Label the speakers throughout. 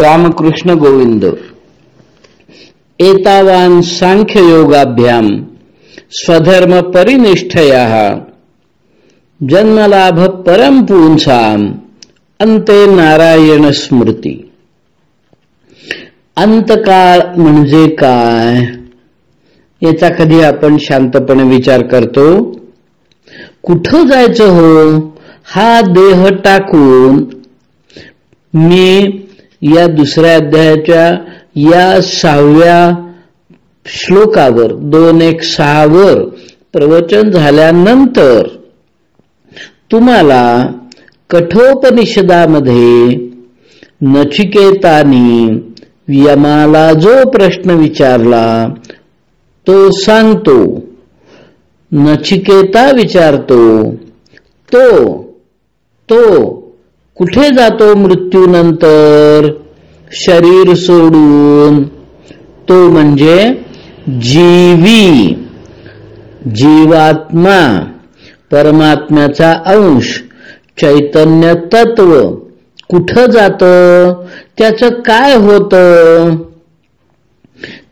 Speaker 1: रामकृष्ण गोविंद। एतावान सांख्ययोगाभ्याम स्वधर्म परिनिष्ठया। जन्मलाभ परम पुंसा अंते नारायण स्मृती। अंतकाळ म्हणजे काय? याचा कधी आपण शांतपणे विचार करतो? कुठं जायचं हो? हा देह टाकून मी या दुसऱ्या अध्यायाच्या या सहाव्या श्लोकावर दोन एक सहावर प्रवचन झाल्यानंतर तुम्हाला कठोपनिषदामध्ये नचिकेतानी यमाला जो प्रश्न विचारला तो सांगतो नचिकेता विचारतो तो तो कुठे जातो मृत्यूनंतर? शरीर सोडून. तो म्हणजे जीवी. जीवात्मा. परमात्म्याचा अंश. चैतन्य तत्व. कुठं जात? त्याचं काय होत?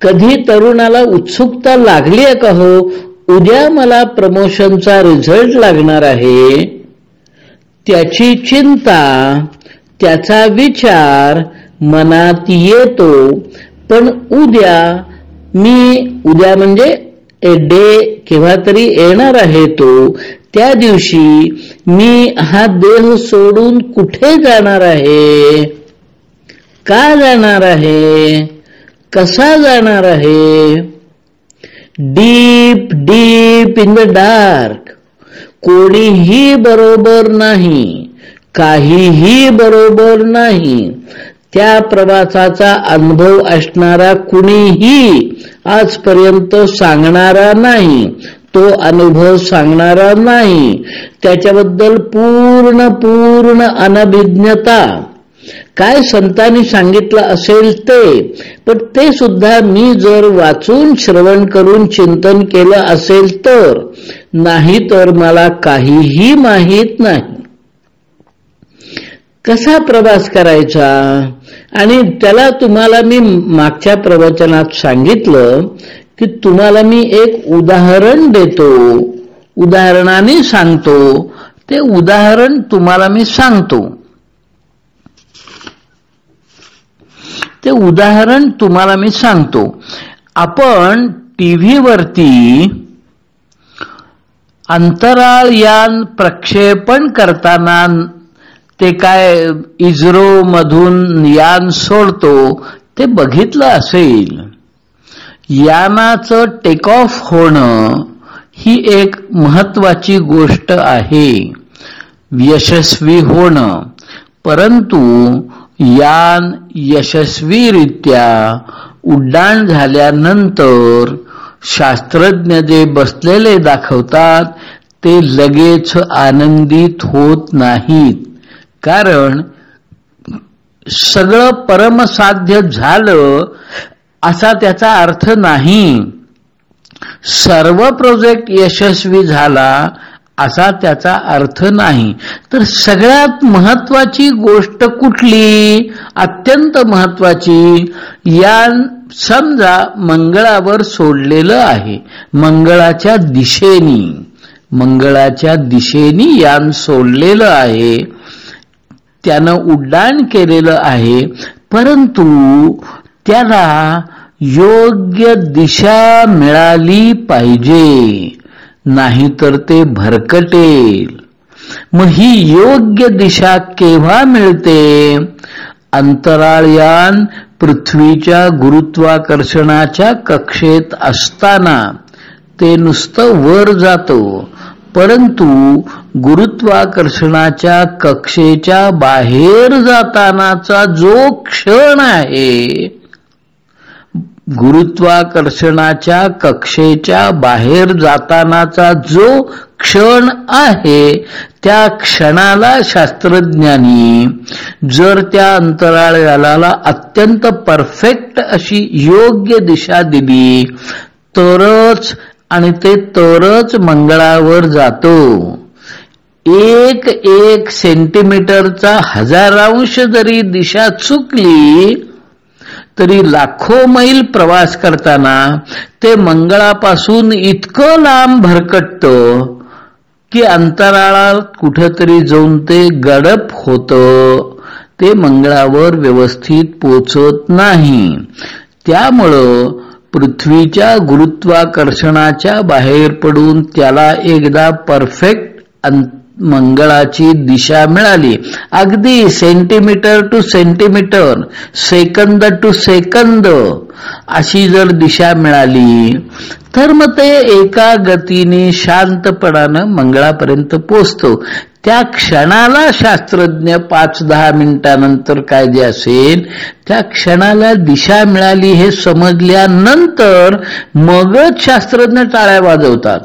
Speaker 1: कधी तरुणाला उत्सुकता लागली आहे का हो? उद्या मला प्रमोशनचा रिझल्ट लागणार आहे. त्याची चिंता त्याचा विचार मनात येतो. पण उद्या मी उद्या म्हणजे डे केव्हा तरी येणार आहे तो. त्या दिवशी मी हा देह सोडून कुठे जाणार आहे? का जाणार आहे? कसा जाणार आहे? Deep deep in the dark. कोणीही बरोबर नाही काहीही बरोबर नाही त्या प्रवासाचा अनुभव असणारा कुणीही आजपर्यंत सांगणारा नाही तो अनुभव सांगणारा नाही. त्याच्याबद्दल पूर्ण पूर्ण अनभिज्ञता काय संतांनी सांगितलं असेल ते? पण ते सुद्धा मी जर वाचून श्रवण करून चिंतन केलं असेल तर नाही तर मला काहीही माहीत नाही. कसा प्रवास करायचा? आणि त्याला तुम्हाला मी मागच्या प्रवचनात सांगितलं की तुम्हाला मी एक उदाहरण देतो. उदाहरणाने सांगतो. ते उदाहरण तुम्हाला मी सांगतो. ते उदाहरण तुम्हाला मी सांगतो. आपण टीव्हीवरती अंतराळ यान प्रक्षेपण करताना ते काय इस्रो मधून यान सोडतो ते बघितलं असेल. यानाचं टेक ऑफ होणं ही एक महत्वाची गोष्ट आहे. यशस्वी होणं. परंतु यान यशस्वीरित्या उड्डाण झाल्यानंतर शास्त्रज्ञ जे बसलेले दाखवतात ते लगेच आनंदित होत नाहीत. कारण सगळं परमसाध्य झालं असा त्याचा अर्थ नाही. सर्व प्रोजेक्ट यशस्वी झाला असा त्याचा अर्थ नाही. तर सगळ्यात महत्वाची गोष्ट कुठली? अत्यंत महत्वाची. या समजा मंगळावर सोडलेलं आहे. मंगळाच्या दिशेनी. मंगळाच्या दिशेनी यान सोडलेलं आहे. त्यानं उड्डाण केलेलं आहे. परंतु त्याला योग्य दिशा मिळाली पाहिजे. नाहीतर ते भरकटेल. मग ही योग्य दिशा केव्हा मिळते? अंतराळयान पृथ्वीच्या गुरुत्वाकर्षणाच्या कक्षेत असताना. ते नुसतं वर जातो परंतु गुरुत्वाकर्षणाच्या कक्षेच्या बाहेर जातानाचा जो क्षण आहे गुरुत्वाकर्षणाच्या कक्षेच्या बाहेर जातानाचा जो क्षण आहे त्या क्षणाला शास्त्रज्ञांनी जर त्या अंतराळाला अत्यंत परफेक्ट अशी योग्य दिशा दिली तरच आणि ते तरच मंगळावर जातो. एक एक सेंटीमीटरचा हजारांश जरी दिशा चुकली तरी लाखो मैल प्रवास करताना ते मंगळापासून इतकं लांब भरकटत की अंतराळात कुठंतरी जाऊन ते गडप होत. ते मंगळावर व्यवस्थित पोचत नाही. त्यामुळं पृथ्वीच्या गुरुत्वाकर्षणाच्या बाहेर पडून त्याला एकदा परफेक्ट अंत मंगळाची दिशा मिळाली. अगदी centimetre to centimetre second to second अशी जर दिशा मिळाली तर मग ते एका गतीने शांतपणानं मंगळापर्यंत पोचतो त्या क्षणाला शास्त्रज्ञ पाच दहा मिनिटानंतर काय जे असेल त्या क्षणाला दिशा मिळाली हे समजल्यानंतर मगच शास्त्रज्ञ टाळ्या वाजवतात.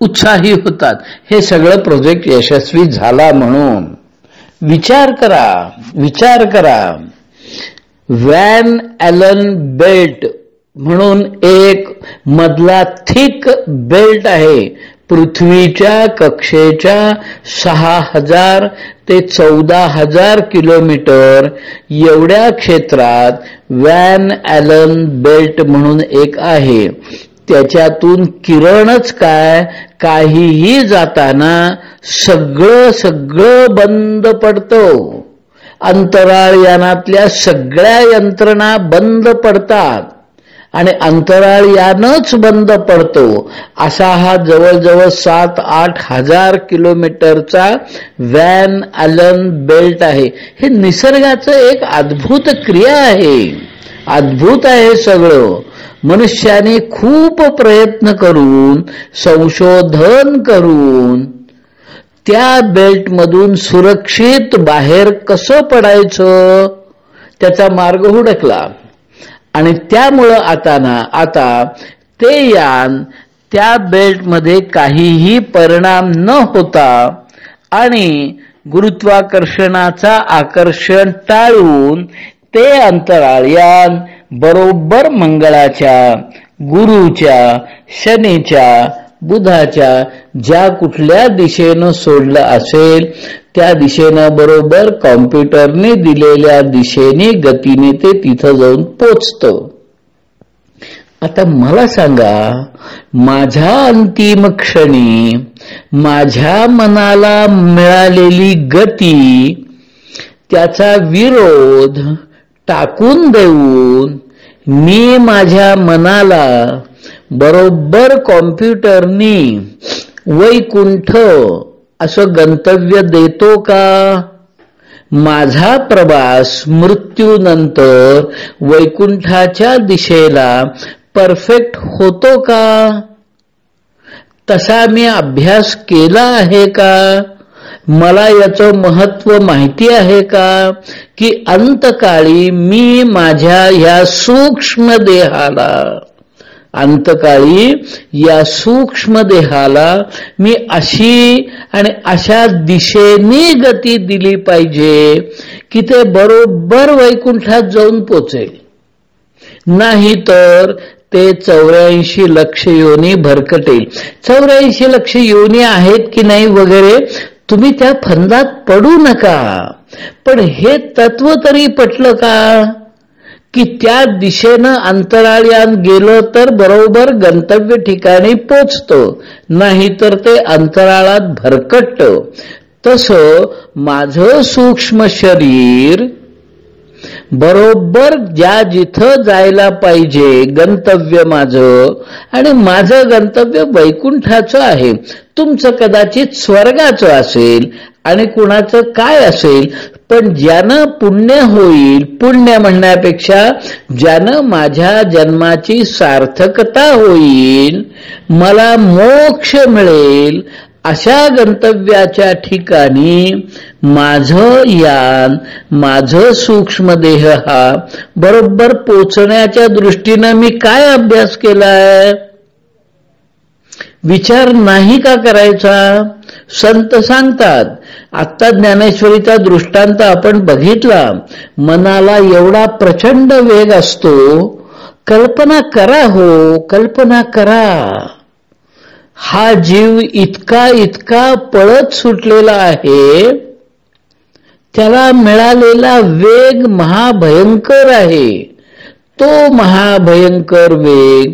Speaker 1: उत्साही होतात. हे सगळं प्रोजेक्ट यशस्वी झाला म्हणून. विचार करा विचार करा. वॅन ॲलन बेल्ट म्हणून एक मधला थिक बेल्ट आहे. पृथ्वीच्या कक्षेच्या सहा हजार ते चौदा हजार किलोमीटर एवढ्या क्षेत्रात वॅन ॲलन बेल्ट म्हणून एक आहे. त्याच्यातून किरणच काय? काहीही जाताना सगळं सगळं बंद पडतो. अंतराळ यानातल्या सगळ्या यंत्रणा बंद पडतात. आणि अंतराळ यानच बंद पडतो. असा हा जवळजवळ सात आठ हजार किलोमीटरचा व्हॅन अलन बेल्ट आहे. हे निसर्गाचं एक अद्भुत क्रिया आहे. अद्भुत आहे सगळं. मनुष्याने खूप प्रयत्न करून संशोधन करून त्या बेल्टमधून सुरक्षित बाहेर कसं पडायचं त्याचा मार्ग हुडकला. आणि त्यामुळं आता ना आता ते यान त्या बेल्टमध्ये काहीही परिणाम न होता आणि गुरुत्वाकर्षणाचा आकर्षण टाळून ते अंतराळ यान बरोबर मंगळाच्या गुरुच्या शनीच्या बुधाच्या ज्या कुठल्या दिशेनं सोडलं असेल त्या दिशेनं बरोबर कॉम्प्युटरने दिलेल्या दिशेने गतीने ते तिथं जाऊन पोचत. आता मला सांगा माझ्या अंतिम क्षणी माझ्या मनाला मिळालेली गती त्याचा विरोध टाकून देऊन मी माझ्या मनाला बरोबर कॉम्प्युटरनी वैकुंठ असं गंतव्य देतो का? माझा प्रवास मृत्यूनंतर वैकुंठाच्या दिशेला परफेक्ट होतो का? तसा मी अभ्यास केला आहे का? मला याचं महत्त्व माहिती आहे का? की अंतकाळी मी माझ्या ह्या सूक्ष्म देहाला अंतकाळी या सूक्ष्म देहाला मी अशी आणि अशा दिशेने गती दिली पाहिजे की ते बरोबर वैकुंठात जाऊन पोचेल. नाही तर ते चौऱ्याऐंशी लक्ष योनी भरकटेल. चौऱ्याऐंशी लक्ष योनी आहेत की नाही वगैरे तुम्ही त्या फंदात पडू नका. पण हे तत्व तरी पटलं का? की त्या दिशेनं अंतराळयान गेलं तर बरोबर गंतव्य ठिकाणी पोचतो नाहीतर ते अंतराळात भरकटत. तस माझं सूक्ष्म शरीर बरोबर ज्या जिथं जायला पाहिजे गंतव्य माझं. आणि माझं गंतव्य वैकुंठाचं आहे. तुमचं कदाचित स्वर्गाचं असेल आणि कुणाचं काय असेल पण ज्यानं पुण्य होईल पुण्य म्हणण्यापेक्षा ज्यानं माझ्या जन्माची सार्थकता होईल मला मोक्ष मिळेल अशा गंतव्याच्या ठिकाणी माझं यान माझं सूक्ष्मदेह हा बरोबर पोचण्याच्या दृष्टीनं मी काय अभ्यास केलाय? विचार नाही का करायचा? संत सांगतात आत्ता ज्ञानेश्वरीचा दृष्टांत आपण बघितला. मनाला एवढा प्रचंड वेग असतो. कल्पना करा हो कल्पना करा. हा जीव इतका इतका पळत सुटलेला आहे त्याला मिळालेला वेग महाभयंकर आहे. तो महाभयंकर वेग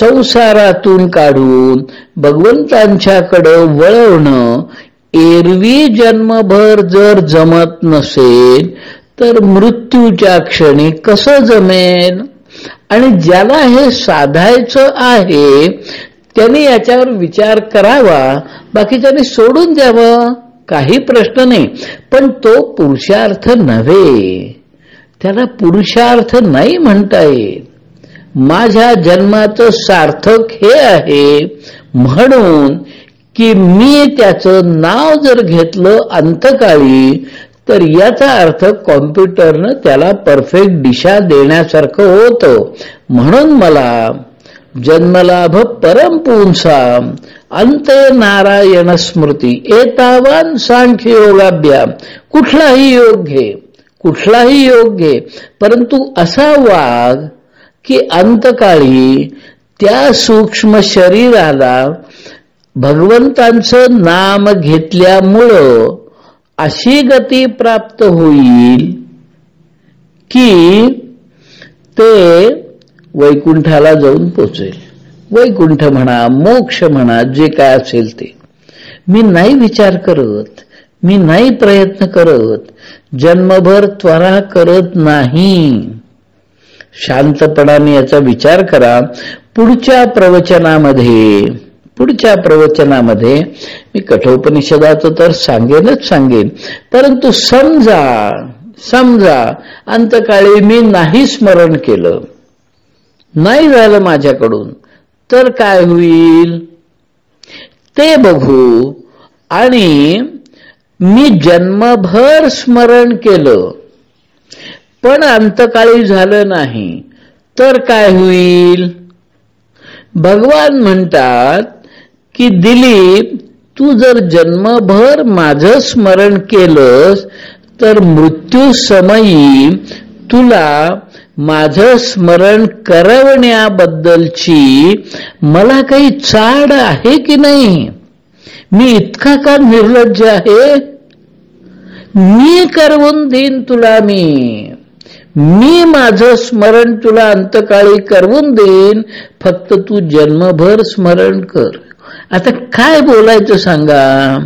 Speaker 1: संसारातून काढून भगवंतांच्याकडं वळवणं एरवी जन्मभर जर जमत नसेल तर मृत्यूच्या क्षणी कसं जमेल? आणि ज्याला हे साधायचं आहे त्यांनी याच्यावर विचार करावा बाकीच्यानी सोडून द्यावं काही प्रश्न नाही. पण तो पुरुषार्थ नव्हे. त्याला पुरुषार्थ नाही म्हणता येत. माझ्या जन्माचं सार्थक हे आहे म्हणून की मी त्याचं नाव जर घेतलं अंतकाळी तर याचा अर्थ कॉम्प्युटरनं त्याला परफेक्ट दिशा देण्यासारखं होतं. म्हणून मला जन्मलाभ परमपुंसा अंत नारायण स्मृती. एतावान सांख्य योगाभ्याम कुठलाही योग घे. कुठलाही योग घे. परंतु असा वाघ की अंतकाळी त्या सूक्ष्म शरीराला भगवंतांचं नाम घेतल्यामुळं अशी गती प्राप्त होईल की ते वैकुंठाला जाऊन पोचेल. वैकुंठ म्हणा मोक्ष म्हणा जे काय असेल ते. मी नाही विचार करत मी नाही प्रयत्न करत जन्मभर त्वरा करत नाही. शांतपणाने याचा विचार करा. पुढच्या प्रवचनामध्ये पुढच्या प्रवचनामध्ये मी कठोपनिषदाचं तर सांगेनच सांगेन. परंतु समजा समजा अंतकाळी मी नाही स्मरण केलं. नाही झालं माझ्याकडून तर काय होईल? ते बघू. आणि मी जन्मभर स्मरण केलं. पण अंतकाळी झालं नाही तर काय होईल? भगवान म्हणतात की दिलीप तू जर जन्मभर माझं स्मरण केलंस तर मृत्यू समयी तुला माझं स्मरण करवण्याबद्दलची मला काही चाड आहे की नाही? मी इतका का निर्लज्ज आहे? मी करवून देईन तुला मी. मी माझं स्मरण तुला अंतकाळी करवून देईन. फक्त तू जन्मभर स्मरण कर. आता काय बोलायचं सांगा?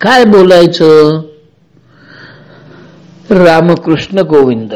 Speaker 1: काय बोलायचं? रामकृष्ण गोविंद.